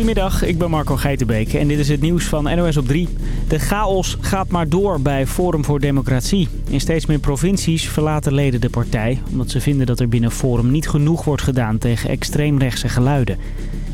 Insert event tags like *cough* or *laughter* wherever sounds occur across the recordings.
Goedemiddag, ik ben Marco Geitenbeek en dit is het nieuws van NOS op 3. De chaos gaat maar door bij Forum voor Democratie. In steeds meer provincies verlaten leden de partij... omdat ze vinden dat er binnen Forum niet genoeg wordt gedaan tegen extreemrechtse geluiden.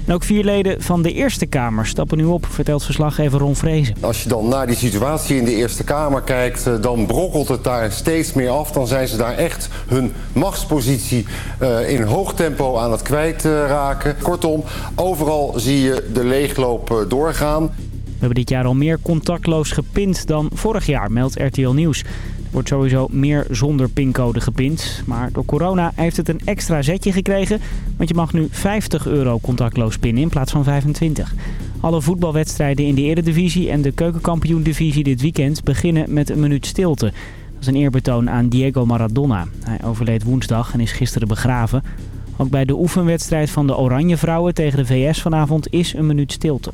En ook vier leden van de Eerste Kamer stappen nu op, vertelt verslaggever Ron Vrezen. Als je dan naar die situatie in de Eerste Kamer kijkt, eh, dan brokkelt het daar steeds meer af. Dan zijn ze daar echt hun machtspositie uh, in hoog tempo aan het kwijtraken. Kortom, overal zie je de leegloop doorgaan. We hebben dit jaar al meer contactloos gepind dan vorig jaar, meldt RTL Nieuws wordt sowieso meer zonder pincode gepind. Maar door corona heeft het een extra zetje gekregen. Want je mag nu 50 euro contactloos pinnen in plaats van 25. Alle voetbalwedstrijden in de Eredivisie en de Keukenkampioen-divisie dit weekend beginnen met een minuut stilte. Dat is een eerbetoon aan Diego Maradona. Hij overleed woensdag en is gisteren begraven. Ook bij de oefenwedstrijd van de Oranje Vrouwen tegen de VS vanavond is een minuut stilte.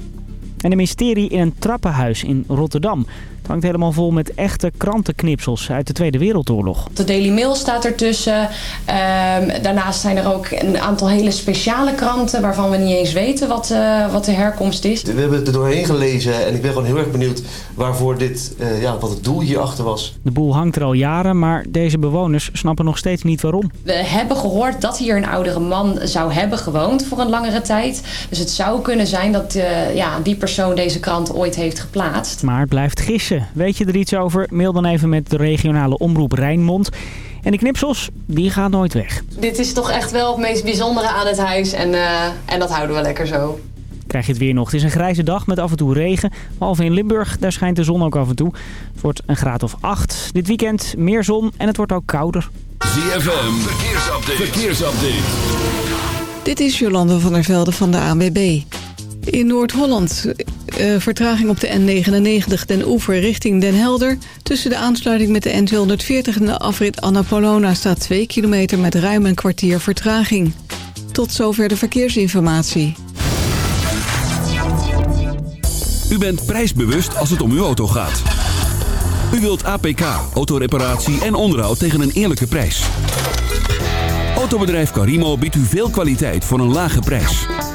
En een mysterie in een trappenhuis in Rotterdam. Het hangt helemaal vol met echte krantenknipsels uit de Tweede Wereldoorlog. De Daily Mail staat ertussen. Um, daarnaast zijn er ook een aantal hele speciale kranten... waarvan we niet eens weten wat, uh, wat de herkomst is. We hebben er doorheen gelezen en ik ben gewoon heel erg benieuwd... waarvoor dit, uh, ja, wat het doel hierachter was. De boel hangt er al jaren, maar deze bewoners snappen nog steeds niet waarom. We hebben gehoord dat hier een oudere man zou hebben gewoond voor een langere tijd. Dus het zou kunnen zijn dat uh, ja, die persoon deze krant ooit heeft geplaatst. Maar het blijft gissen. Weet je er iets over? Mail dan even met de regionale omroep Rijnmond. En de knipsels, die gaan nooit weg. Dit is toch echt wel het meest bijzondere aan het huis. En, uh, en dat houden we lekker zo. Krijg je het weer nog. Het is een grijze dag met af en toe regen. Behalve in Limburg, daar schijnt de zon ook af en toe. Het wordt een graad of 8. Dit weekend meer zon en het wordt ook kouder. ZFM, verkeersupdate. verkeersupdate. Dit is Jolande van der Velde van de ANWB. In Noord-Holland uh, vertraging op de N99 Den Oever richting Den Helder. Tussen de aansluiting met de N240 en de afrit Annapolona staat 2 kilometer met ruim een kwartier vertraging. Tot zover de verkeersinformatie. U bent prijsbewust als het om uw auto gaat. U wilt APK, autoreparatie en onderhoud tegen een eerlijke prijs. Autobedrijf Carimo biedt u veel kwaliteit voor een lage prijs.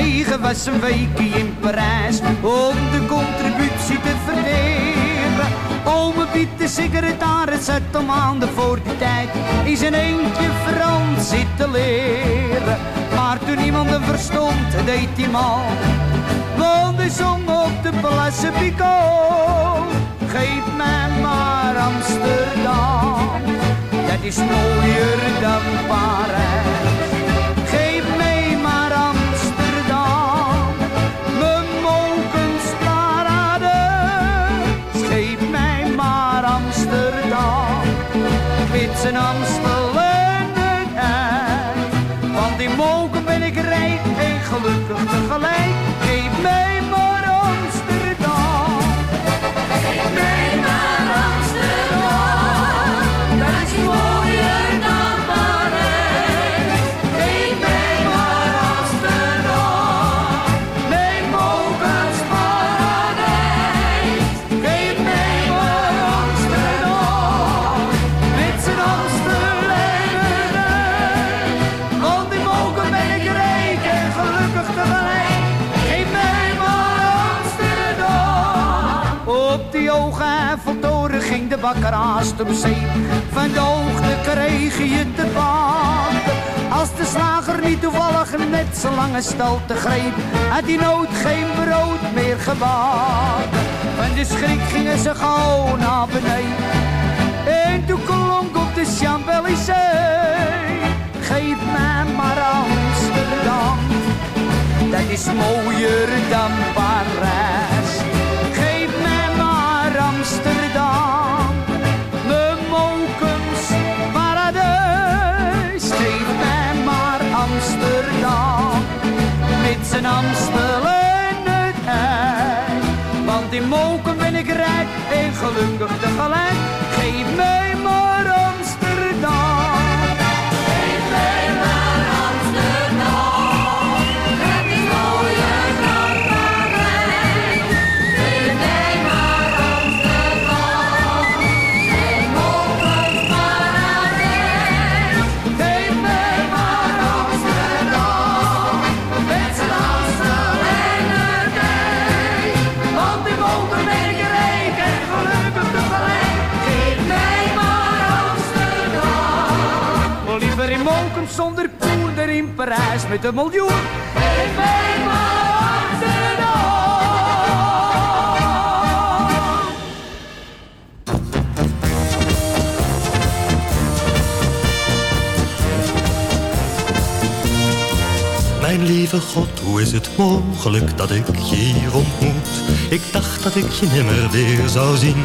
Kopenhagen was een weekje in Parijs om de contributie te verdelen. Ome Piet, de secretaris, zet om maanden voor die tijd is een eentje Frans zitten leren. Maar toen iemand hem verstond, deed hij mal. Want hij zong op de Place Picot. Geef mij maar Amsterdam, dat is mooier dan Parijs. Zijn Amstel en de tijd. Want in mogen ben ik rijk en gelukkig tegelijk. Haast op zee. Van de hoogte kreeg je te bakken. Als de slager niet toevallig net zo lange te greep, had hij nooit geen brood meer gebakken. Van de schrik gingen ze gauw naar beneden. En toen klonk op de Champs-Élysées, geef mij maar Amsterdam. Dat is mooier dan Parijs. Geef mij maar Amsterdam. Met zijn Amstel en het. Want in Moken ben ik rijk en gelukkig tegelijk. Parijs met een miljoen. Maar Amsterdam. Mijn lieve God, hoe is het mogelijk dat ik je hier ontmoet? Ik dacht dat ik je nimmer weer zou zien.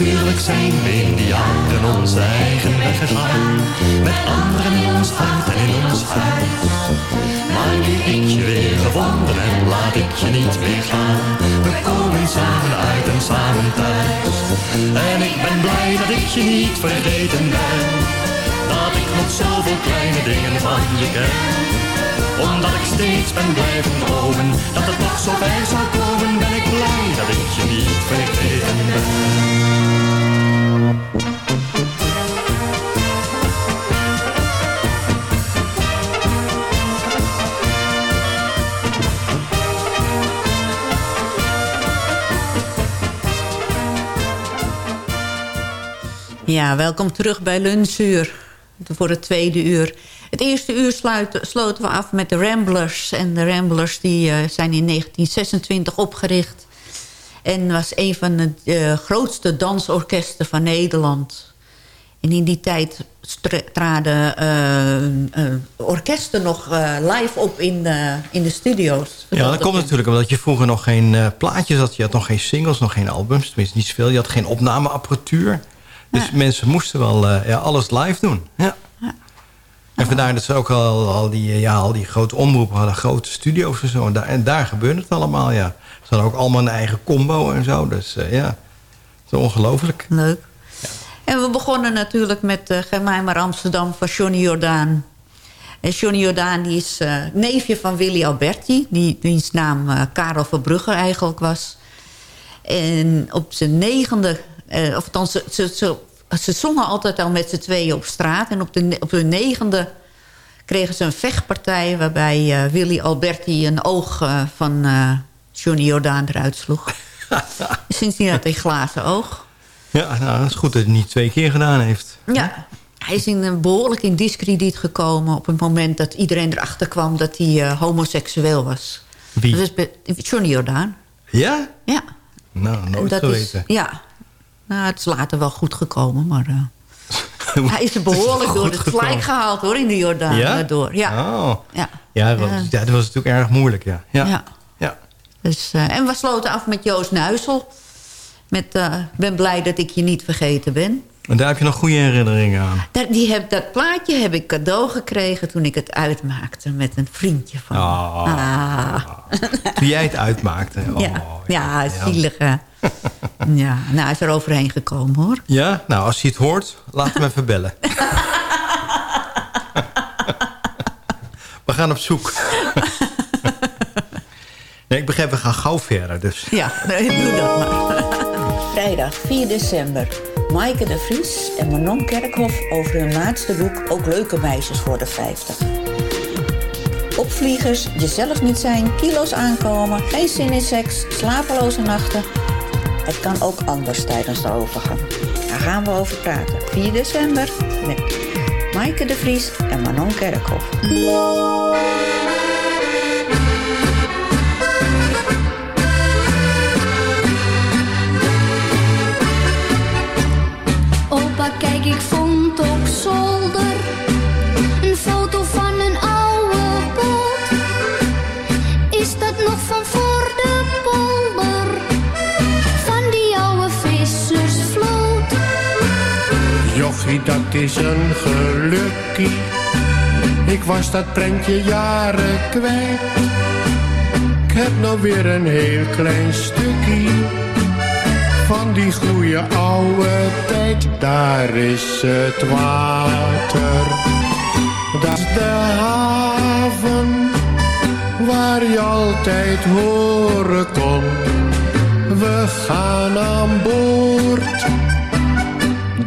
Natuurlijk zijn we in die jaren onze eigen weg gegaan. Met anderen in ons hart en in ons huis. Maar nu ik je weer gevonden heb, laat ik je niet meer gaan. We komen samen uit en samen thuis. En ik ben blij dat ik je niet vergeten ben. Ik nog zoveel kleine dingen van je ken. Omdat ik steeds ben blijven dromen Dat het toch zo bij zou komen Ben ik blij dat ik je niet vergeten ben. Ja, welkom terug bij Lunchuur voor het tweede uur. Het eerste uur sloten we af met de Ramblers. En de Ramblers die, uh, zijn in 1926 opgericht. En was een van de uh, grootste dansorkesten van Nederland. En in die tijd traden uh, orkesten nog live op in de, in de studio's. Ja, dat komt natuurlijk omdat je vroeger nog geen plaatjes had. Je had nog geen singles, nog geen albums. Tenminste, niet zoveel. Je had geen opnameapparatuur. Dus mensen moesten wel ja, alles live doen. Ja. En vandaar dat ze ook al, al, die, ja, al die grote omroepen hadden, grote studio's en zo. En daar, en daar gebeurde het allemaal, ja. Ze hadden ook allemaal een eigen combo en zo. Dus uh, ja, het is ongelooflijk. Leuk. Ja. En we begonnen natuurlijk met uh, Geef mij maar Amsterdam van Johnny Jordaan. En Johnny Jordaan die is uh, neefje van Willy Alberti. Die, wiens naam uh, Karel Verbrugger eigenlijk was. En op zijn negende... Uh, of althans, ze, ze, ze, ze zongen altijd al met z'n tweeën op straat. En op de, op de negende kregen ze een vechtpartij... waarbij Willy Alberti een oog van Johnny Jordaan eruit sloeg. *laughs* Sindsdien had hij glazen oog. Ja, nou, dat is goed dat hij het niet twee keer gedaan heeft. Ja, hij is in een behoorlijk in discrediet gekomen... op het moment dat iedereen erachter kwam dat hij uh, homoseksueel was. Wie? Dat is Johnny Jordaan. Ja? Ja. Nou, nooit dat geweten. Is, ja. Nou, het is later wel goed gekomen, maar... Uh, *laughs* hij is er behoorlijk door het gelijk gehaald, hoor, in de Jordaan. Ja? Door. Ja. Oh. Ja. Ja, dat, ja, dat was natuurlijk erg moeilijk, ja. Ja. ja. ja. Dus, uh, en we sloten af met Joost Nuisel. Met uh, ben blij dat ik je niet vergeten ben. En daar heb je nog goede herinneringen aan? Dat, die heb, dat plaatje heb ik cadeau gekregen toen ik het uitmaakte met een vriendje van oh. ah. Toen jij het uitmaakte? Oh, ja, ja, ja, zielig hè. *laughs* ja, nou hij is er overheen gekomen hoor. Ja, nou als hij het hoort, laat hem even bellen. *laughs* We gaan op zoek. *laughs* Nee, ik begrijp, we gaan gauw verder. Dus. Ja, nee, doe dat maar. Vrijdag 4 december. Maaike de Vries en Manon Kerkhoff over hun laatste boek... Ook leuke meisjes voor de 50. Opvliegers, jezelf niet zijn, kilo's aankomen... geen zin in seks, slapeloze nachten. Het kan ook anders tijdens de overgang. Daar gaan we over praten. 4 december met Maaike de Vries en Manon Kerkhoff. Kijk, ik vond op zolder is een gelukkie. Ik was dat prentje jaren kwijt. Ik heb nou weer een heel klein stukje van die goede oude tijd. Daar is het water, dat is de haven, waar je altijd horen kon. We gaan aan boord,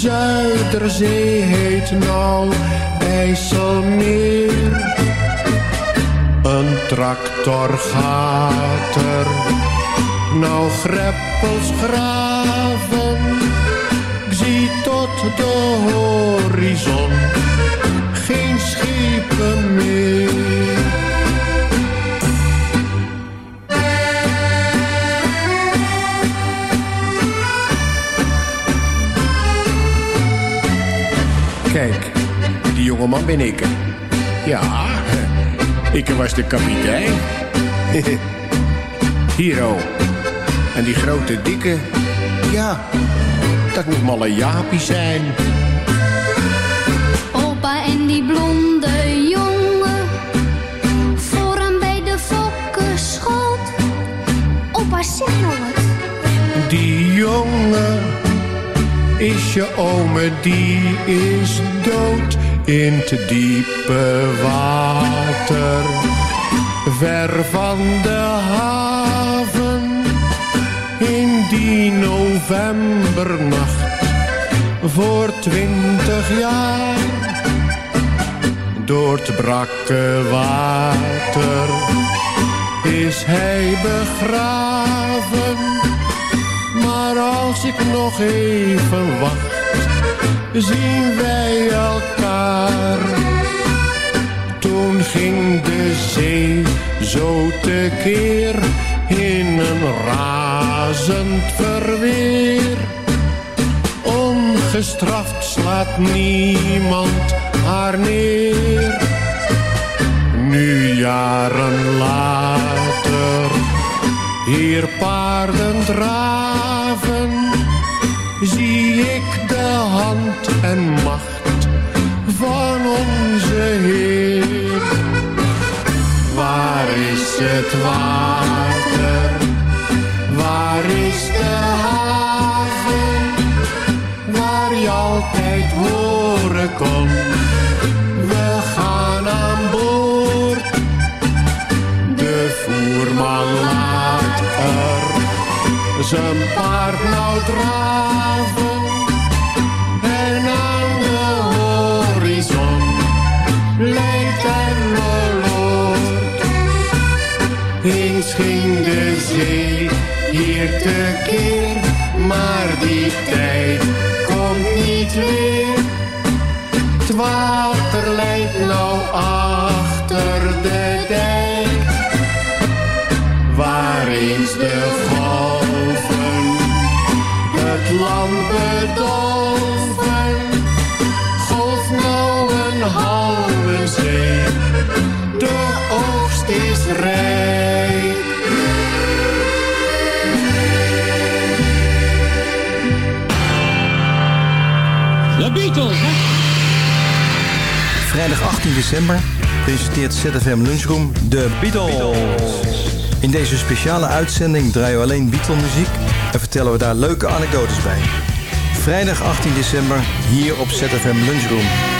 Zuiderzee heet nou IJsselmeer. Een tractor gaat er, nou greppels graven zie tot de horizon geen schepen meer. Jongeman ben ik. Ja, ik was de kapitein. *laughs* Hero. En die grote dikke, ja, dat moet malle Jaapie zijn. Opa en die blonde jongen, vooraan bij de fokken schot. Opa, zeg nou wat. Die jongen is je ome, die is dood in te diepe water. Ver van de haven in die novembernacht voor twintig jaar. Door het brakke water is hij begraven. Maar als ik nog even wacht, zien wij elkaar. Toen ging de zee zo tekeer in een razend verweer. Ongestraft slaat niemand haar neer. Nu jaren later, hier paarden draven, zie ik de hand en macht van onze Heer. Waar is het water? Waar is de haven? Waar je altijd horen kon. We gaan aan boord. De voerman laat er zijn paard nou draven. Maar die tijd komt niet weer. Het water leidt nou achter de dijk, waar eens de golven het land bedolven. Golf nou een halve zee, de oogst is rijk. Vrijdag 18 december presenteert ZFM Lunchroom de Beatles. In deze speciale uitzending draaien we alleen Beatle-muziek en vertellen we daar leuke anekdotes bij. Vrijdag 18 december hier op ZFM Lunchroom.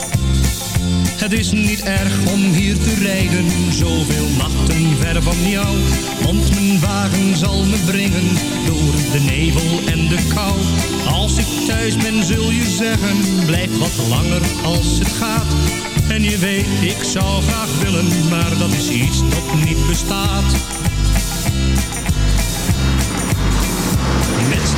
Het is niet erg om hier te rijden, zoveel nachten ver van jou. Want mijn wagen zal me brengen door de nevel en de kou. Als ik thuis ben zul je zeggen, blijf wat langer als het gaat. En je weet, ik zou graag willen, maar dat is iets dat niet bestaat.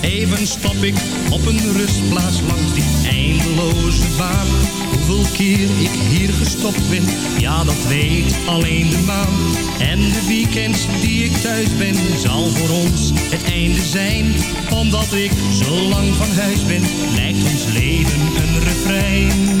Even stap ik op een rustplaats langs die eindeloze baan. Hoeveel keer ik hier gestopt ben, ja dat weet alleen de maan. En de weekends die ik thuis ben, zal voor ons het einde zijn. Omdat ik zo lang van huis ben, lijkt ons leven een refrein.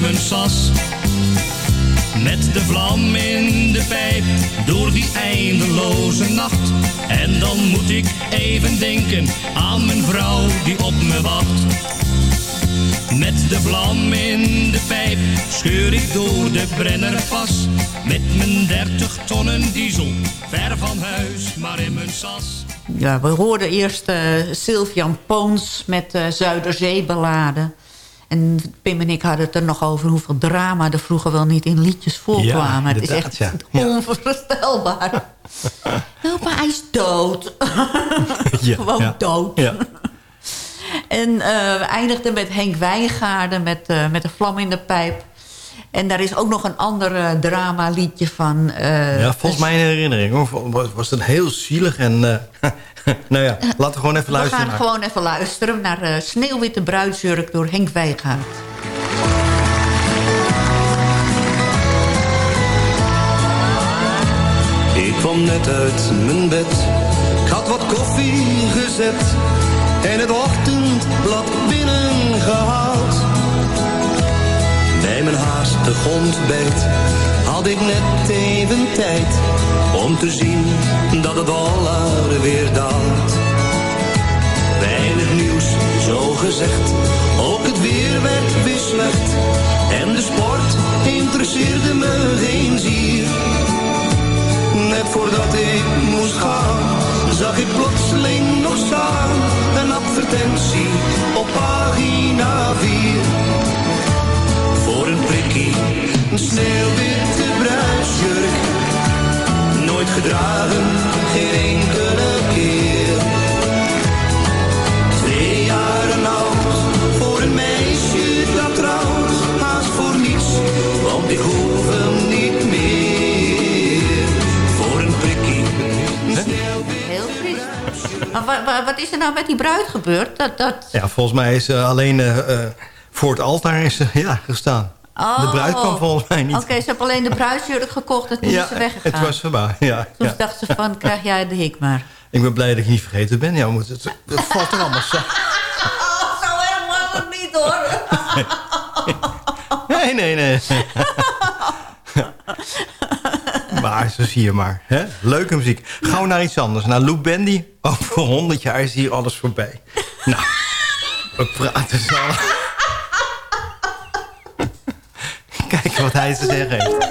Mijn sas. Met de vlam in de pijp, door die eindeloze nacht. En dan moet ik even denken aan mijn vrouw die op me wacht. Met de vlam in de pijp scheur ik door de Brennerpas. Met mijn 30 tonnen diesel, ver van huis, maar in mijn sas. Ja, we hoorden eerst uh, Sylvian Poons met uh, Zuiderzeebeladen. En Pim en ik hadden het er nog over hoeveel drama er vroeger wel niet in liedjes voorkwamen. Ja, het is echt ja. onvoorstelbaar. *laughs* Opa, hij is dood. *laughs* Ja, Gewoon ja. dood. Ja. En eh, we eindigden met Henk Wijngaarden met, eh, met een vlam in de pijp. En daar is ook nog een ander eh, dramaliedje van. eh, ja, volgens mij een herinnering hoor, was- was het heel zielig. En, eh, *laughs* nou ja, laten we gewoon even we luisteren. gaan naar- gewoon even luisteren naar eh, Sneeuwwitte Bruidsjurk door Henk Wijngaard. Ik kwam net uit mijn bed, ik had wat koffie gezet en het ochtendblad haastig ontbijt had ik net even tijd om te zien dat het dollar weer daalt. Weinig nieuws, zo gezegd, ook het weer werd weer slecht en de sport interesseerde me geen zier. Net voordat ik moest gaan, zag ik plotseling Maar wa- wa- wat is er nou met die bruid gebeurd? Dat, dat... Ja, volgens mij is eh, alleen eh, eh, voor het altaar is, *laughs* ja, gestaan. Oh. De bruid kwam volgens mij niet. Oké, ze hebben alleen de bruidsjurk gekocht en toen ja, is ze weggegaan. het was voorbij. Ja, Toen ja. dacht ze van, krijg jij de hik maar. Ik ben blij dat ik niet vergeten ben. Ja, we moeten het, het valt er allemaal zo. Oh, zo erg was het niet hoor. *laughs* Nee, nee, nee. *laughs* maar zo zie je maar. Hè? Leuke muziek. Gauw naar iets anders. Naar Lou Bendy. Over 100 jaar is hier alles voorbij. Nou, we praten zo. *laughs* Kijk wat hij te zeggen heeft.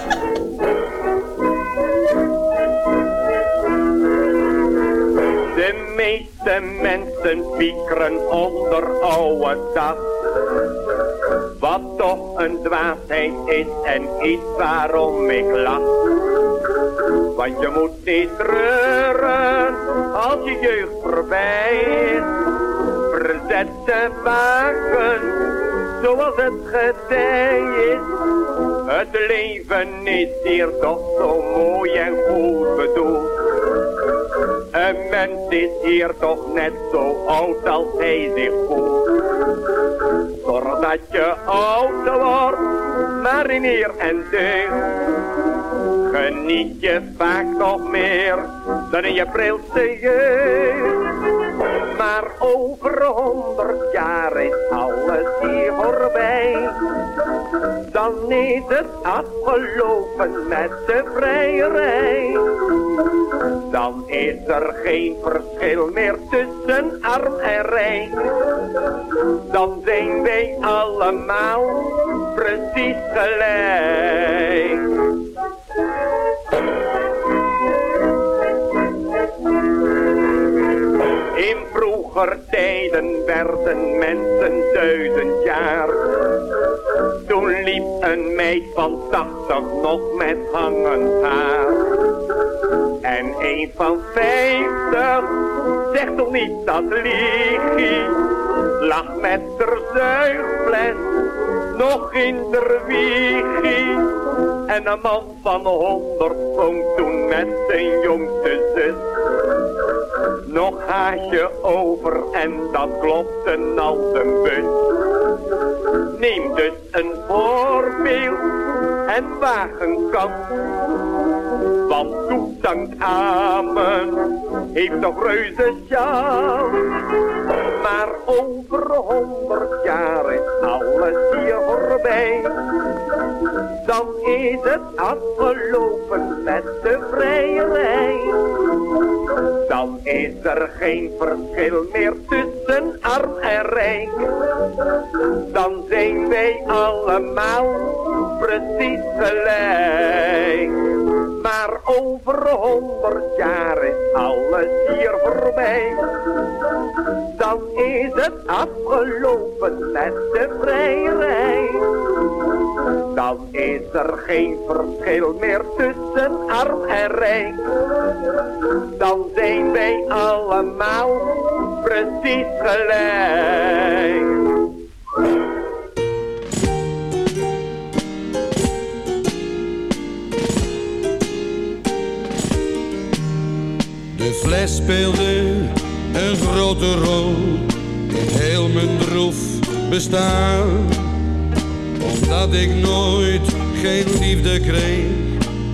De meeste mensen piekeren onder oude dag. Wat toch een dwaasheid is en iets waarom ik lach. Want je moet niet treuren als je jeugd voorbij is. Verzet te waken zoals het getij is. Het leven is hier toch zo mooi en goed bedoeld. Een mens is hier toch net zo oud als hij zich voelt. Zorg dat je oud wordt, maar in eer en deugd. Geniet je vaak nog meer dan in je prilste jeugd. Honderd jaar is alles hier voorbij. Dan is het afgelopen met de vrijerij. Dan is er geen verschil meer tussen arm en rijk. Dan zijn wij allemaal precies gelijk. Vroeger tijden werden mensen duizend jaar. Toen liep een meid van tachtig nog met hangend haar. En een van vijftig, zeg toch niet dat liegie, lag met der zuigfles nog in der wiegie. En een man van honderd woont toen met zijn jongste zus. Nog haasje over en dat klopte als een bus. Neem dus een voorbeeld en waag een kans. Want toestand amen heeft nog reuze chance. Maar over honderd jaar is alles hier voorbij. Dan is het afgelopen met de vrijerij. Dan is er geen verschil meer tussen arm en rijk. Dan zijn wij allemaal precies gelijk. Over honderd jaar is alles hier voorbij. Dan is het afgelopen met de vrijerij. Dan is er geen verschil meer tussen arm en rijk. Dan zijn wij allemaal precies gelijk. De fles speelde een grote rol in heel mijn droef bestaan. Omdat ik nooit geen liefde kreeg,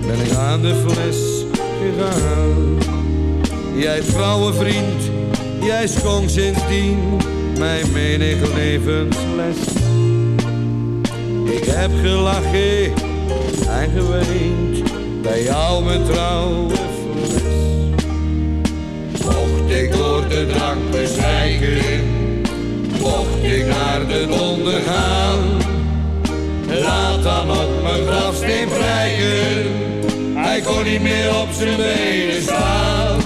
ben ik aan de fles gegaan. Jij trouwe vriend, jij schonk sindsdien mijn menig levensles. Ik heb gelachen en geweend bij jou mijn trouwe door de drank bezwijken, mocht ik naar de donder gaan. Laat dan op mijn grafsteen prijken, hij kon niet meer op zijn benen staan.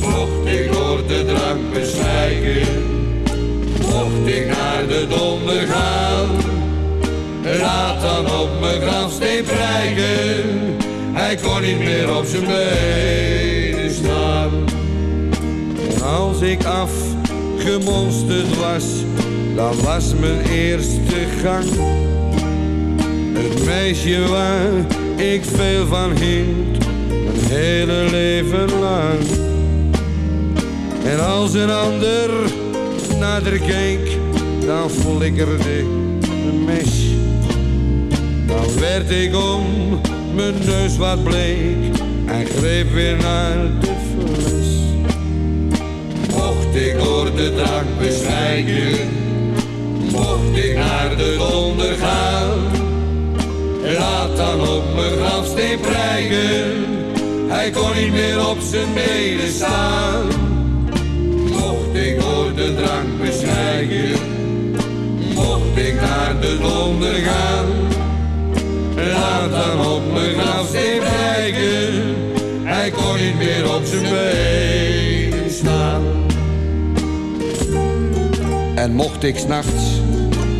Mocht ik door de drank bezwijken, mocht ik naar de donder gaan. Laat dan op mijn grafsteen prijken, hij kon niet meer op zijn benen staan. En als ik afgemonsterd was, dan was mijn eerste gang. Het meisje waar ik veel van hield, mijn hele leven lang. En als een ander haar keek, dan flikkerde een mes. Dan werd ik om mijn neus wat bleek en greep weer naar de fles. Door de drank bezwijken, mocht ik naar de donder gaan. Laat dan op mijn grafsteen prijken, hij kon niet meer op zijn benen staan. Mocht ik door de drank bezwijken, mocht ik naar de donder gaan. Laat dan op mijn grafsteen prijken, hij kon niet meer op zijn benen staan. En mocht ik s'nachts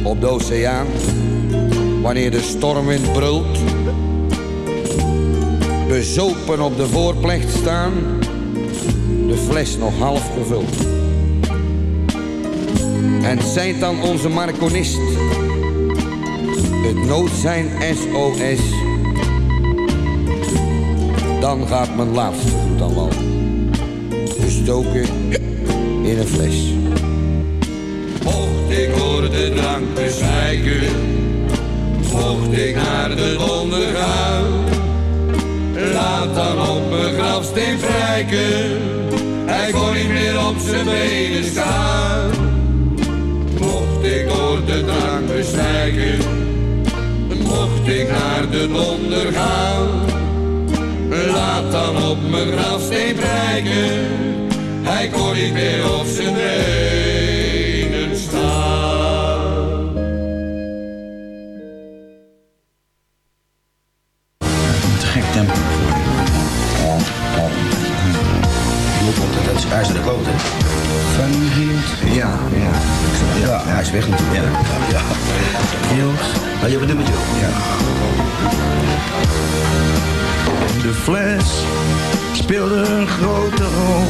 op de oceaan, wanneer de stormwind brult, bezopen op de voorplecht staan, de fles nog half gevuld. En zijt dan onze marconist, het noodzijn SOS, dan gaat mijn laatste dan wel, gestoken in een fles. Ik door de drank bezwijken, mocht ik naar de donder gaan. Laat dan op mijn grafsteen prijken, hij kon niet meer op zijn benen staan. Mocht ik door de drank bezwijken, mocht ik naar de donder gaan. Laat dan op mijn grafsteen prijken, hij kon niet meer op zijn weg natuurlijk. Ja. ja. Gielt? Had je wat nummertje? Ja. De fles speelde een grote rol.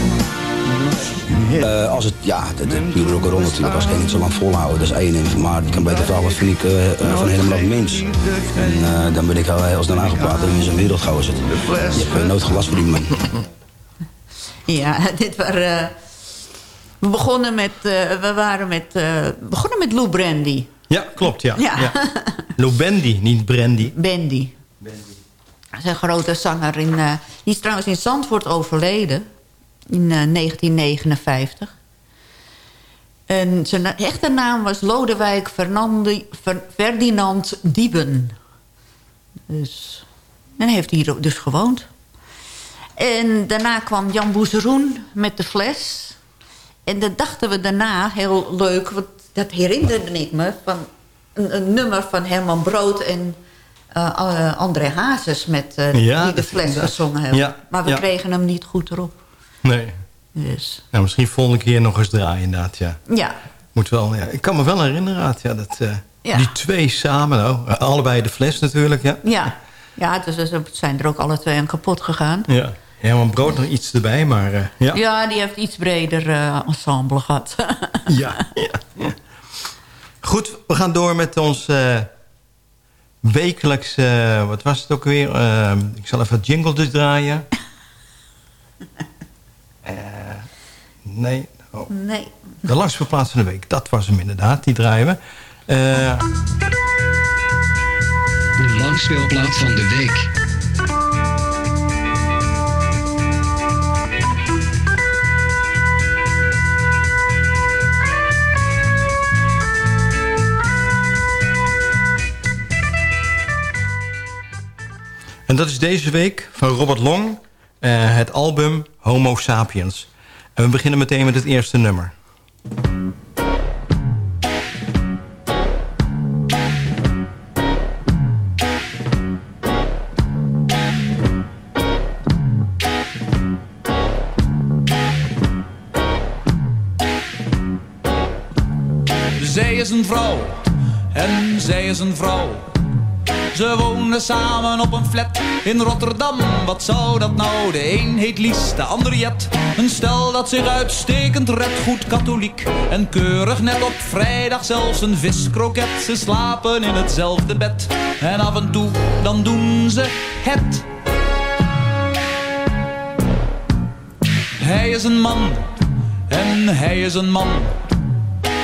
Eh, als het, ja, puur ook een rol natuurlijk. Als ik het niet zo lang volhouden, dat is één ding. Maar ik kan beter vragen, wat vind ik eh, eh, van helemaal een mens? En eh, dan ben ik al heel snel aangepraat en in zijn wereld gauw het. Je hebt nooit gelast voor die man. *laughs* Ja, dit waren... we begonnen met... eh, we waren met... eh, begonnen met Lou Brandy. Ja, klopt, ja. Ja. ja. Lou Bendy, niet Brandy. Dat is een grote zanger. In, eh, die is trouwens in Zandvoort overleden. In eh, 1959. En zijn echte naam was Lodewijk Fernandi, Fer- Ferdinand Dieben. Dus, en heeft hier dus gewoond. En daarna kwam Jan Boezeroen met de fles. En dat dachten we daarna heel leuk. Want dat herinnerde ik me van een, een nummer van Herman Brood en eh, eh, André Hazes met, eh, Ja, die de fles gezongen hebben. ja, maar we ja. kregen hem niet goed erop. Nee. Dus. Nou, misschien volgende keer nog eens draaien inderdaad, ja. Ja, Moet wel, ja. Ik kan me wel herinneren, ja, dat die twee samen, nou, allebei de fles natuurlijk, ja. ja. ja dus ze zijn er ook alle twee aan kapot gegaan. Ja. Herman Brood nog iets erbij, maar eh, ja. Ja. die heeft iets breder eh, ensemble gehad. *laughs* Ja, ja, ja. Goed, we gaan door met ons eh wekelijks... eh, wat was het ook weer? Eh, ik zal even het jingle dus draaien. *laughs* nee. Oh. Nee. De langste plaats van de week, dat was hem inderdaad. Die draaien we. Eh, De langspeelplaat van de week. En dat is deze week van Robert Long. eh, het album Homo Sapiens. En we beginnen meteen met het eerste nummer. Zij is een vrouw en zij is een vrouw. Ze wonen samen op een flat in Rotterdam. Wat zou dat nou? De een heet Lies, de ander Jet. Een stel dat zich uitstekend redt, goed katholiek. En keurig net op vrijdag zelfs een viskroket. Ze slapen in hetzelfde bed. En af en toe, dan doen ze het. Hij is een man en hij is een man.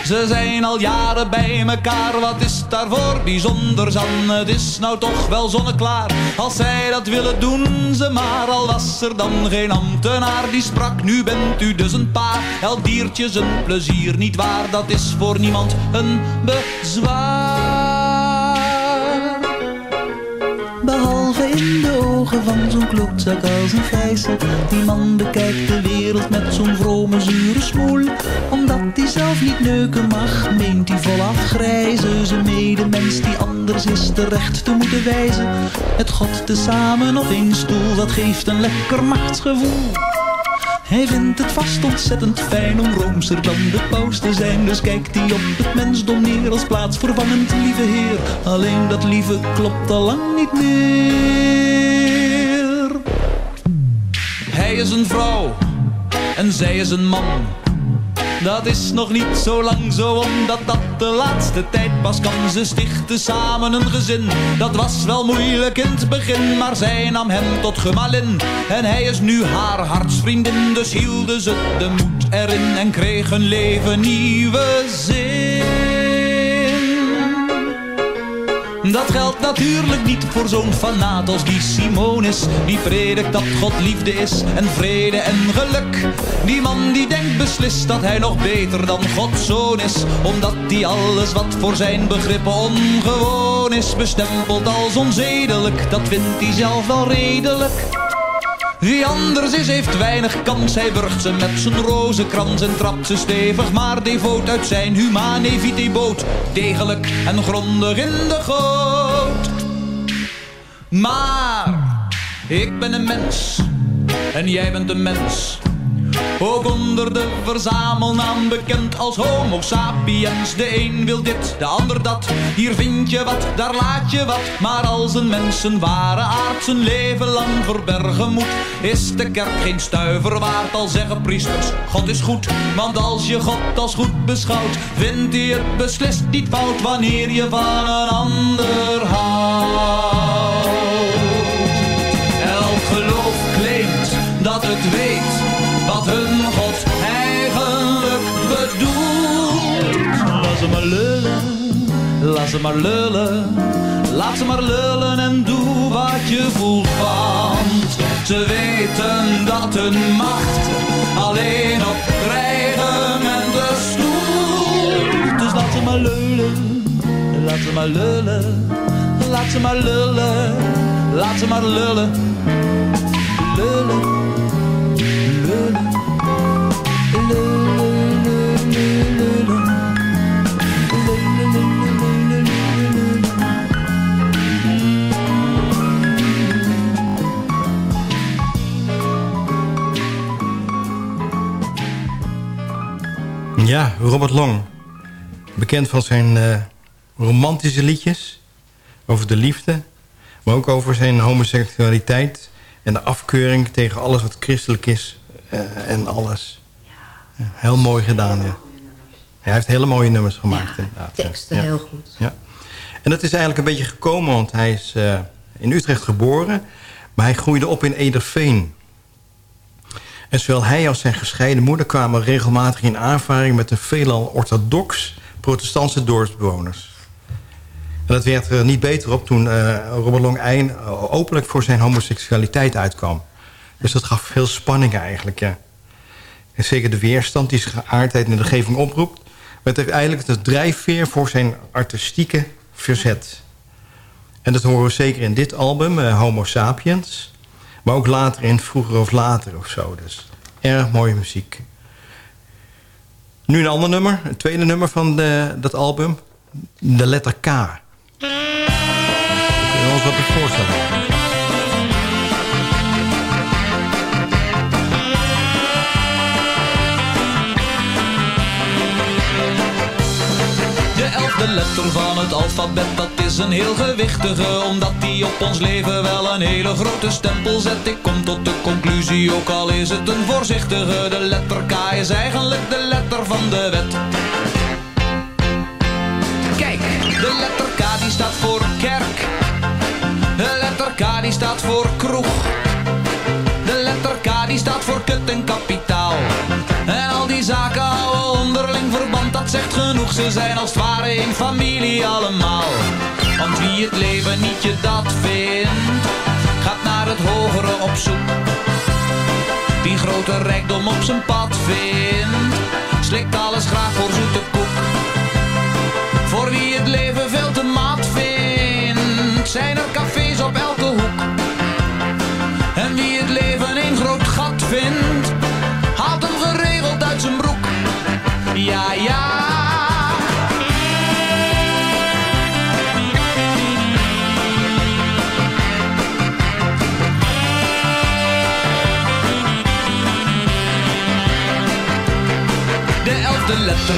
Ze zijn al jaren bij mekaar, wat is daarvoor bijzonders aan? Het is nou toch wel zonneklaar, als zij dat willen doen ze maar. Al was er dan geen ambtenaar die sprak, nu bent u dus een paar. Elk diertje zijn plezier niet waar, dat is voor niemand een bezwaar. Behalve in de ogen van zo'n klootzak als een gijzer. Die man bekijkt de wereld met zo'n vrome zure smoel. Hij zelf niet neuken mag, meent hij volaf grijzen. Zijn medemens die anders is terecht te moeten wijzen. Het god tezamen op één stoel, dat geeft een lekker machtsgevoel. Hij vindt het vast ontzettend fijn om roomser dan de paus te zijn. Dus kijkt hij op het mensdom neer als plaatsvervangend lieve heer. Alleen dat lieve klopt al lang niet meer. Hij is een vrouw en zij is een man. Dat is nog niet zo lang zo, omdat dat de laatste tijd pas kan. Ze stichten samen een gezin, dat was wel moeilijk in het begin. Maar zij nam hem tot gemalin en hij is nu haar hartsvriendin. Dus hielden ze de moed erin en kreeg hun leven nieuwe zin. Dat geldt natuurlijk niet voor zo'n fanaat als die Simonis. Die predikt dat God liefde is en vrede en geluk. Die man die denkt beslist dat hij nog beter dan Gods zoon is. Omdat hij alles wat voor zijn begrippen ongewoon is. Bestempeld als onzedelijk, dat vindt hij zelf wel redelijk. Wie anders is, heeft weinig kans. Hij burgt ze met zijn rozenkrans en trapt ze stevig, maar devoot uit zijn humane boot. Degelijk en grondig in de goot. Maar ik ben een mens en jij bent een mens. Ook onder de verzamelnaam bekend als homo sapiens. De een wil dit, de ander dat. Hier vind je wat, daar laat je wat. Maar als een mens zijn ware aard zijn leven lang verbergen moet... is de kerk geen stuiver waard, al zeggen priesters... God is goed, want als je God als goed beschouwt... vindt hij het beslist niet fout wanneer je van een ander houdt. Ze maar lullen. Laat ze maar lullen en doe wat je voelt, want ze weten dat hun macht alleen op krijgen en de stoel. Dus laat ze maar lullen, laat ze maar lullen. Laat ze maar lullen, laat ze maar lullen. Lullen. Ja, Robert Long. Bekend van zijn eh, romantische liedjes. Over de liefde. Maar ook over zijn homoseksualiteit. En de afkeuring tegen alles wat christelijk is. eh, en alles. Ja, heel mooi gedaan, ja. Hij heeft hele mooie nummers gemaakt. inderdaad. Teksten Ja. heel goed. Ja. En dat is eigenlijk een beetje gekomen, want hij is eh, in Utrecht geboren. Maar hij groeide op in Ederveen. En zowel hij als zijn gescheiden moeder kwamen regelmatig in aanvaring... met de veelal orthodox protestantse dorpsbewoners. En dat werd er niet beter op toen uh, Robert Eijn openlijk voor zijn homoseksualiteit uitkwam. Dus dat gaf veel spanning eigenlijk, ja. En zeker de weerstand die zijn geaardheid in de geving oproept... werd uiteindelijk de drijfveer voor zijn artistieke verzet. En dat horen we zeker in dit album, uh, Homo Sapiens... maar ook later in Vroeger of Later of zo. Dus erg mooie muziek. Nu een ander nummer, een tweede nummer van dat album. De letter K. Kun je ons wat voorstellen? De letter van het alfabet, dat is een heel gewichtige Omdat die op ons leven wel een hele grote stempel zet. Ik kom tot de conclusie, ook al is het een voorzichtige De letter K is eigenlijk de letter van de wet. Kijk, de letter K die staat voor kerk. De letter K die staat voor kroeg. De letter K die staat voor kut en kapitaal. En al die zaken zegt genoeg. Ze zijn als het ware in familie allemaal. Want wie het leven niet je dat vindt, gaat naar het hogere op zoek. Wie grote rijkdom op zijn pad vindt, slikt alles graag voor zoete koek. Voor wie het leven veel te mat vindt, zijn er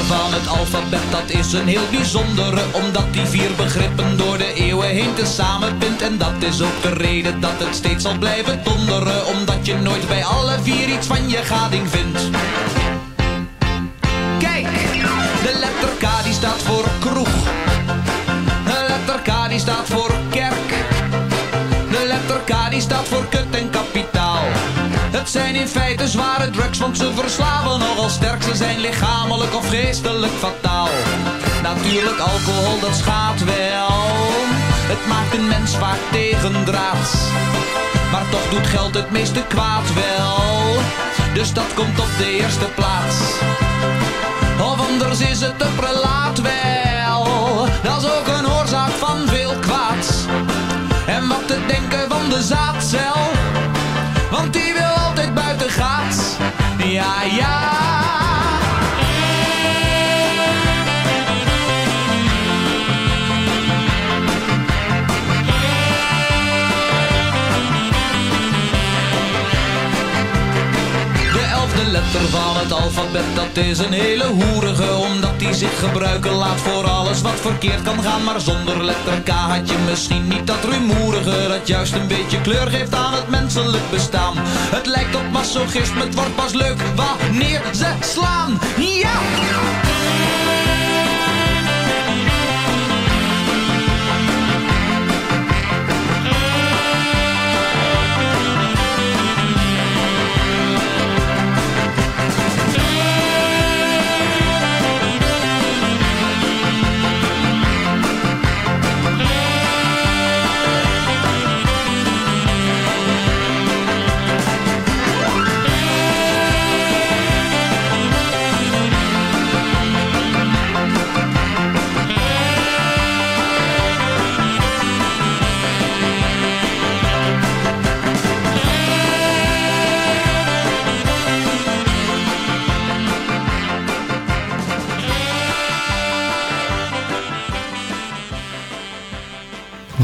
van het alfabet, dat is een heel bijzondere Omdat die vier begrippen door de eeuwen heen te samenbindt En dat is ook de reden dat het steeds zal blijven donderen Omdat je nooit bij alle vier iets van je gading vindt Kijk, de letter K die staat voor kroeg. De letter K die staat voor kerk. De letter K die staat voor kut en kapitaal. Het zijn in feite zware drugs, want ze verslaven nogal sterk. Ze zijn lichamelijk of geestelijk fataal. Natuurlijk, alcohol dat schaadt wel. Het maakt een mens vaak tegendraads. Maar toch doet geld het meeste kwaad wel. Dus dat komt op de eerste plaats. Of anders is het een prelaat wel. Dat is ook een oorzaak van veel kwaad. En wat te denken van de zaadcel. Want die wil gaat. Ja, ja. Van het alfabet, dat is een hele hoerige Omdat die zich gebruiken laat voor alles wat verkeerd kan gaan. Maar zonder letter K had je misschien niet dat rumoerige Dat juist een beetje kleur geeft aan het menselijk bestaan. Het lijkt op masochisme, het wordt pas leuk wanneer ze slaan. Ja!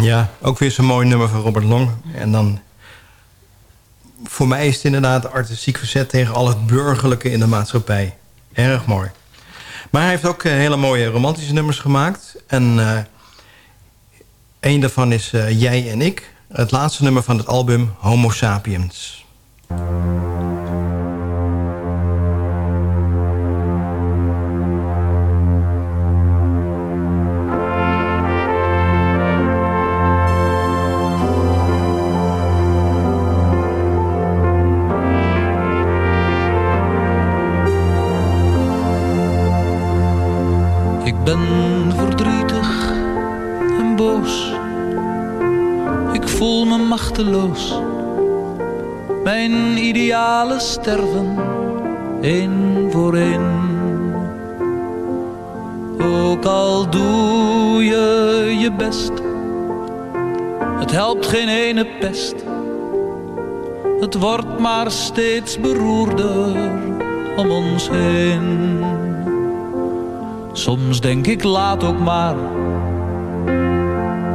Ja, ook weer zo'n mooi nummer van Robert Long. En dan... Voor mij is het inderdaad artistiek verzet tegen al het burgerlijke in de maatschappij. Erg mooi. Maar hij heeft ook uh, hele mooie romantische nummers gemaakt. En uh, een daarvan is uh, Jij en Ik. Het laatste nummer van het album Homo Sapiens. Idealen sterven, één voor één. Ook al doe je je best, het helpt geen ene pest. Het wordt maar steeds beroerder om ons heen. Soms denk ik laat ook maar.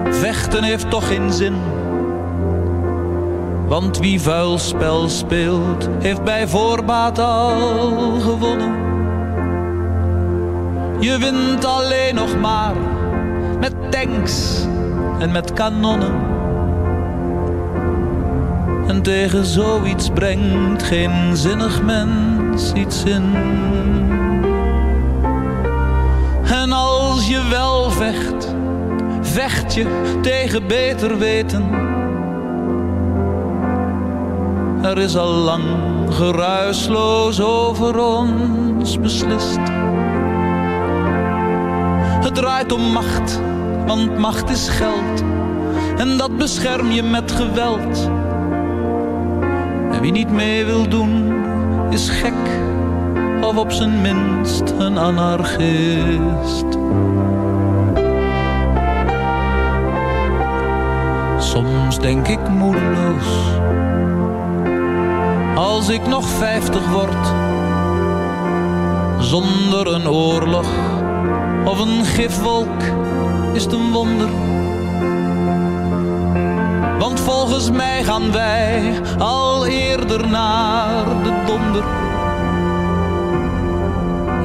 Vechten heeft toch geen zin. Want wie vuil spel speelt, heeft bij voorbaat al gewonnen. Je wint alleen nog maar met tanks en met kanonnen. En tegen zoiets brengt geen zinnig mens iets in. En als je wel vecht, vecht je tegen beter weten. Er is al lang geruisloos over ons beslist. Het draait om macht, want macht is geld. En dat bescherm je met geweld. En wie niet mee wil doen, is gek of op zijn minst een anarchist. Soms denk ik moedeloos, als ik nog vijftig word, zonder een oorlog of een gifwolk is het een wonder. Want volgens mij gaan wij al eerder naar de donder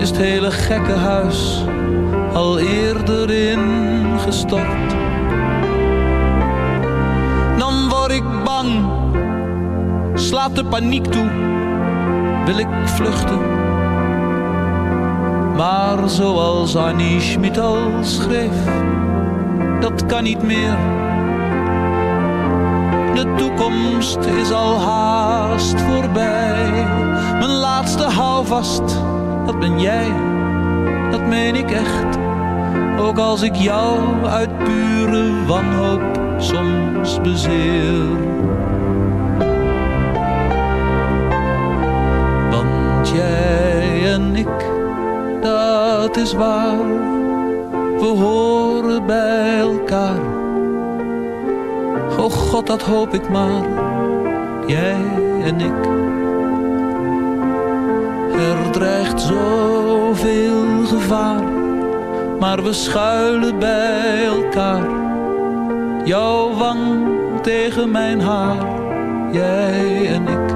is het hele gekke huis al eerder ingestort. Slaat de paniek toe, wil ik vluchten. Maar zoals Annie Schmid al schreef, dat kan niet meer. De toekomst is al haast voorbij, mijn laatste houvast dat ben jij, dat meen ik echt. Ook als ik jou uit pure wanhoop soms bezeer. Dat is waar, we horen bij elkaar. Oh God, dat hoop ik maar, jij en ik. Er dreigt zoveel gevaar, maar we schuilen bij elkaar. Jouw wang tegen mijn haar, jij en ik.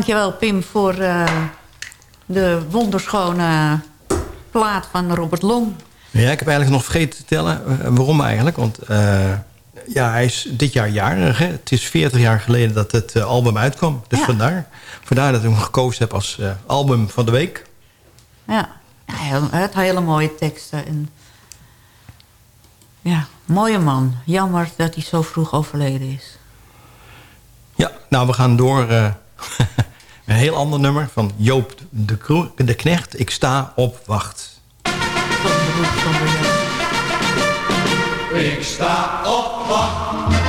Dankjewel Pim voor uh, de wonderschone plaat van Robert Long. Ja, ik heb eigenlijk nog vergeten te tellen uh, waarom eigenlijk. Want uh, ja, hij is dit jaar jarig. Hè? Het is 40 jaar geleden dat het album uitkwam. Dus ja. vandaar, vandaar dat ik hem gekozen heb als album van de week. Ja, hij had hele mooie teksten. En ja, mooie man. Jammer dat hij zo vroeg overleden is. Ja, nou we gaan door *laughs* een heel ander nummer van Joop de, de Knecht. Ik sta op wacht. Ik sta op wacht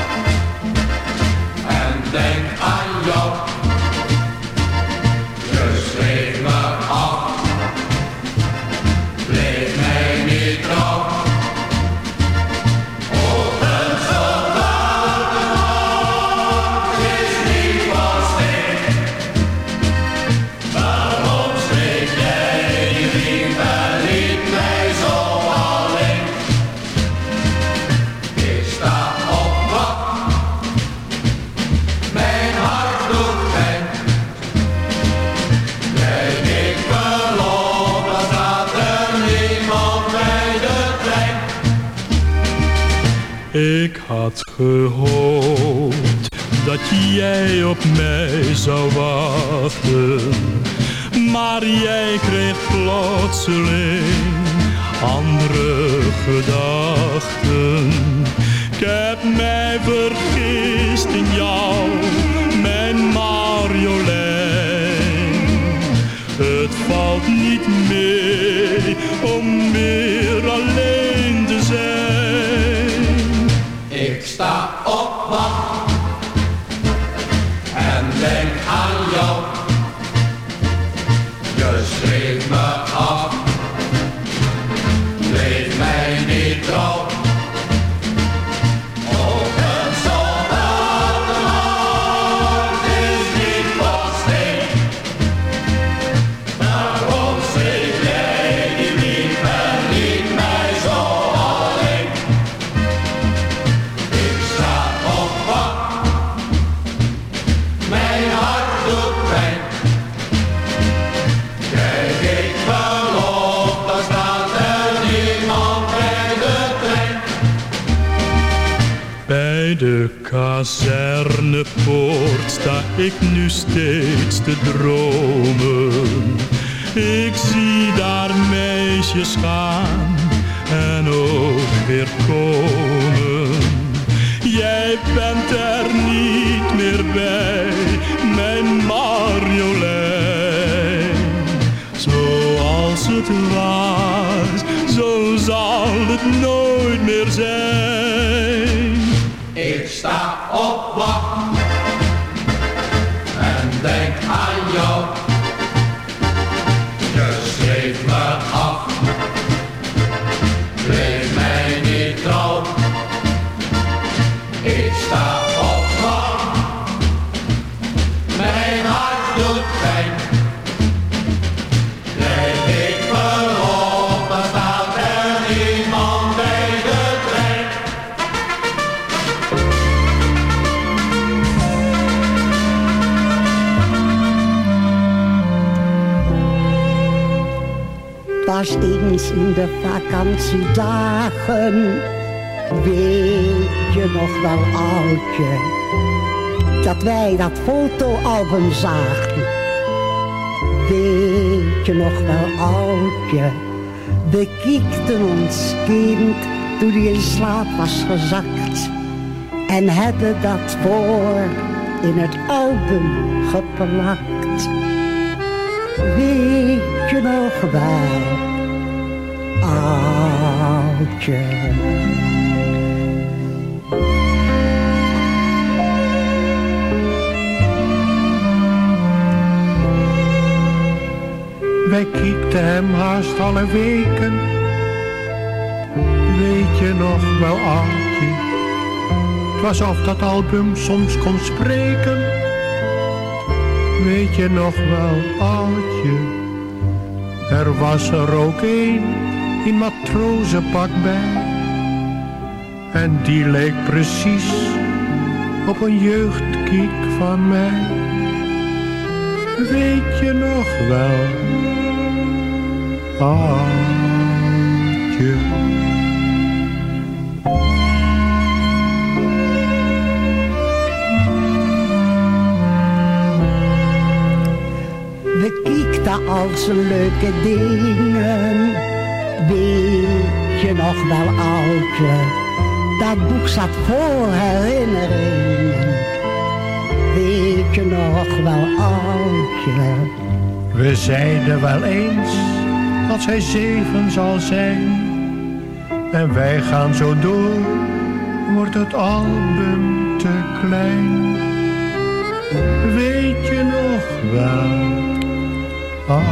Ik had gehoopt dat jij op mij zou wachten. Maar jij kreeg plotseling andere gedachten. Ik heb mij vergist in jou, mijn Marjolein. Het valt niet mee om meer alleen Ik kazernepoort sta ik nu steeds te dromen. Ik zie daar meisjes gaan en ook weer komen. Jij bent er niet meer bij, mijn Marjolein. Zoals het was, zo zal het nooit meer zijn. Ik sta in de vakantiedagen, weet je nog wel oudje, dat wij dat fotoalbum zagen. Weet je nog wel oudje, we kiekten ons kind toen hij in slaap was gezakt. En hebben dat voor in het album geplakt. Weet je nog wel, oudje. Wij kiekten hem haast alle weken. Weet je nog wel, oudje? Het was of dat album soms kon spreken. Weet je nog wel, oudje? Er was er ook een in matrozenpak bij. En die leek precies op een jeugdkiek van mij. Weet je nog wel, oudje? We kiekten al zijn leuke dingen. Weet je nog wel, oudje? Dat boek zat vol herinneringen. Weet je nog wel, oudje? We zeiden wel eens dat zij zeven zal zijn. En wij gaan zo door, wordt het album te klein. Weet je nog wel, oudje?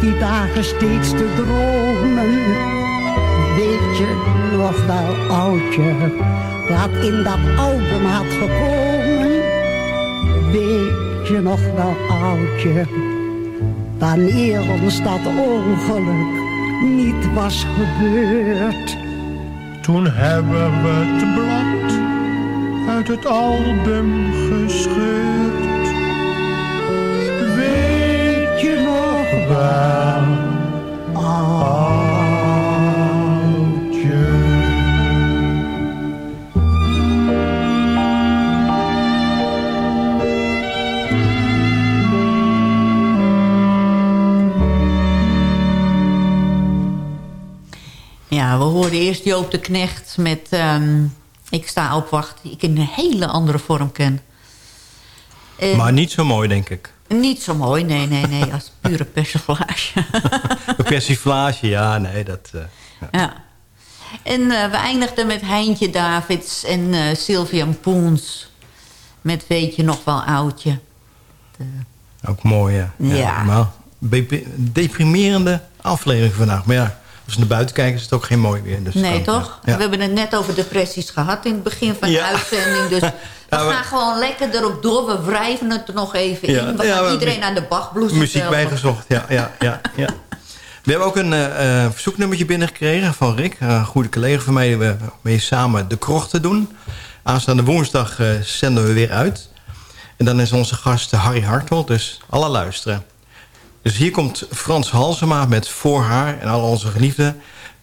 Die dagen steeds te dromen. Weet je nog wel, oudje, wat in dat album had gekomen? Weet je nog wel, oudje, wanneer ons dat ongeluk niet was gebeurd? Toen hebben we het blad uit het album gescheurd. Ja, we hoorden eerst Joop de Knecht met ehm, Ik sta op wacht. Die ik in een hele andere vorm ken. En Maar niet zo mooi, denk ik. Niet zo mooi, nee, nee, nee. *laughs* Als pure persiflage. Een persiflage, ja, nee, dat... eh, ja. En eh, we eindigden met Heintje Davids en eh Sylvia Poens. Met Weet je nog wel, oudje. ook mooi, ja. Ja. maar deprimerende aflevering vandaag. Maar ja, als we naar buiten kijken is het ook geen mooi weer. Dus nee, toch? Ja. We hebben het net over depressies gehad in het begin van de Ja. uitzending. Dus *laughs* we gaan gewoon lekker erop door. We wrijven het er nog even in. We gaan iedereen aan de Bachbloes Muziek bijgezocht, ja, ja, ja, ja. We hebben ook een eh, verzoeknummertje binnengekregen van Rick. Een goede collega van mij. We mee samen de krochten doen. Aanstaande woensdag eh, zenden we weer uit. En dan is onze gast Harry Hartel. Dus alle luisteren. Dus hier komt Frans Halsema met Voor haar en al onze geliefden.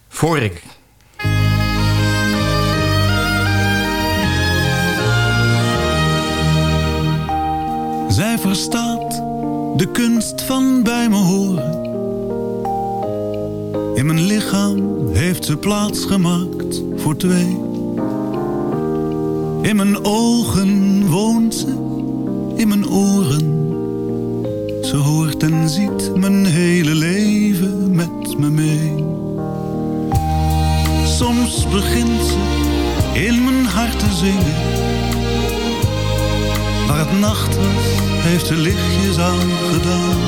Voor Rick. Zij verstaat de kunst van bij me horen. In mijn lichaam heeft ze plaats gemaakt voor twee. In mijn ogen woont ze, in mijn oren. Ze hoort en ziet mijn hele leven met me mee. Soms begint ze in mijn hart te zingen. Waar het nacht heeft ze lichtjes aan gedaan.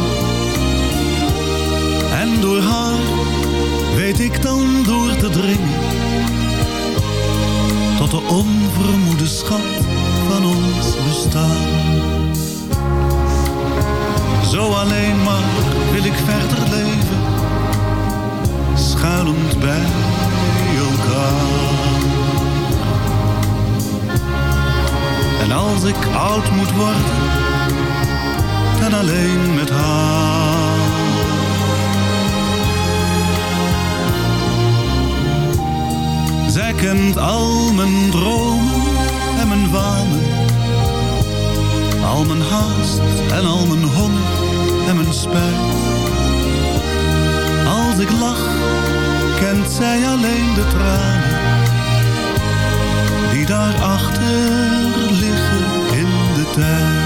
En door haar weet ik dan door te dringen. Tot de onvermoede schat van ons bestaan. Zo alleen maar wil ik verder leven. Schuilend bij elkaar. En als ik oud moet worden, dan alleen met haar. Zij kent al mijn dromen en mijn wanen. Al mijn haast en al mijn honger en mijn spijt. Als ik lach, kent zij alleen de tranen die daarachter liggen in de tijd.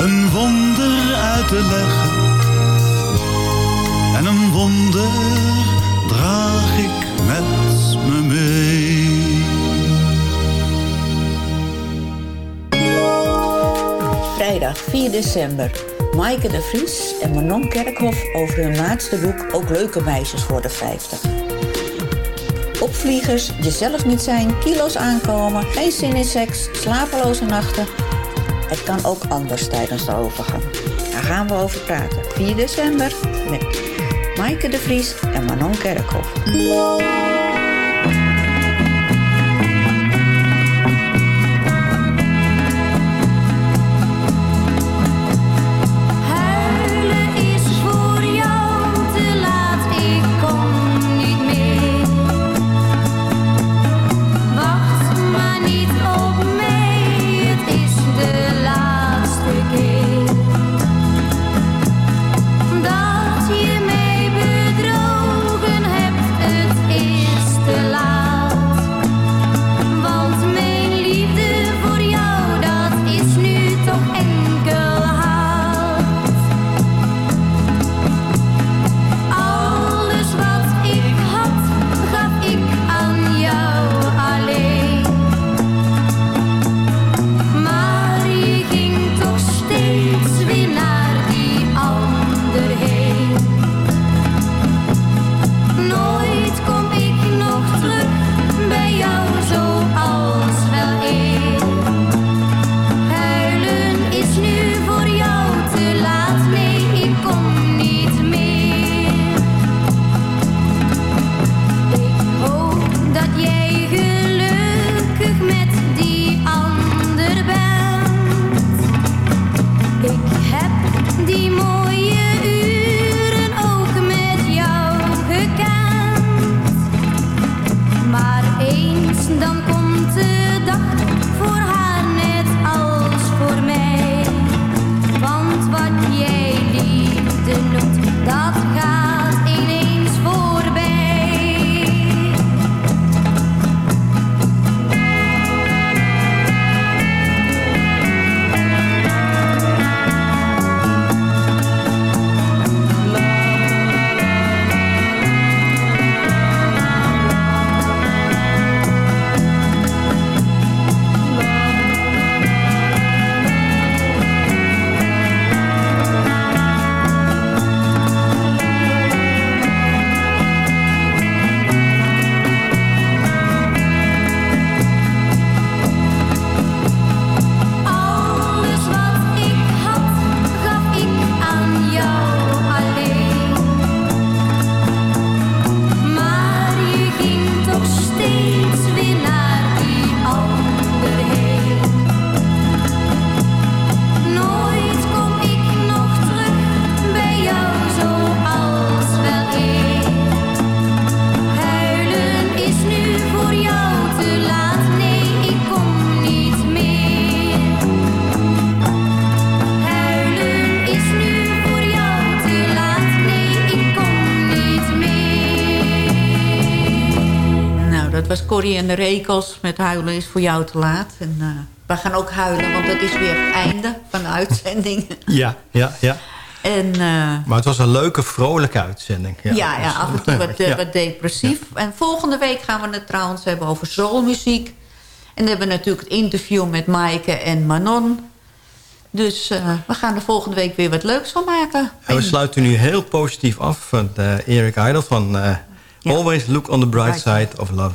een wonder uit te leggen. En een wonder draag ik met me mee. Vrijdag 4 december. Maaike de Vries en Manon Kerkhoff over hun laatste boek Ook leuke meisjes voor de 50. Opvliegers, jezelf niet zijn, kilo's aankomen, geen zin in seks, slapeloze nachten. Het kan ook anders tijdens de overgang. Daar gaan we over praten. 4 december met Maaike de Vries en Manon Kerkhoff. Dat en de Rekels met Huilen is voor jou te laat. En eh, we gaan ook huilen, want het is weer het einde van de uitzending. *laughs* Ja, ja, ja. En, eh, Maar het was een leuke, vrolijke uitzending. ja, ja, dat was- af en toe wat, eh, Ja. wat depressief. En volgende week gaan we het trouwens hebben over soulmuziek. En dan hebben we natuurlijk het interview met Maaike en Manon. Dus we gaan er volgende week weer wat leuks van maken. En we sluiten nu heel positief af van uh, Eric Idle van Always look on the bright side of love.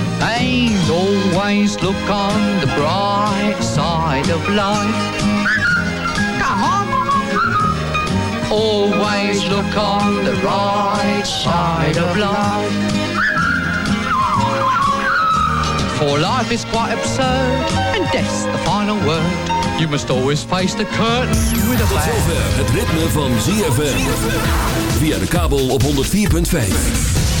And always look on the bright side of life. Come on. Always look on the right side of life. For life is quite absurd, and death's the final word. You must always face the curtain with a Tot bang. zover het ritme van ZFM. Via de kabel op 104.5.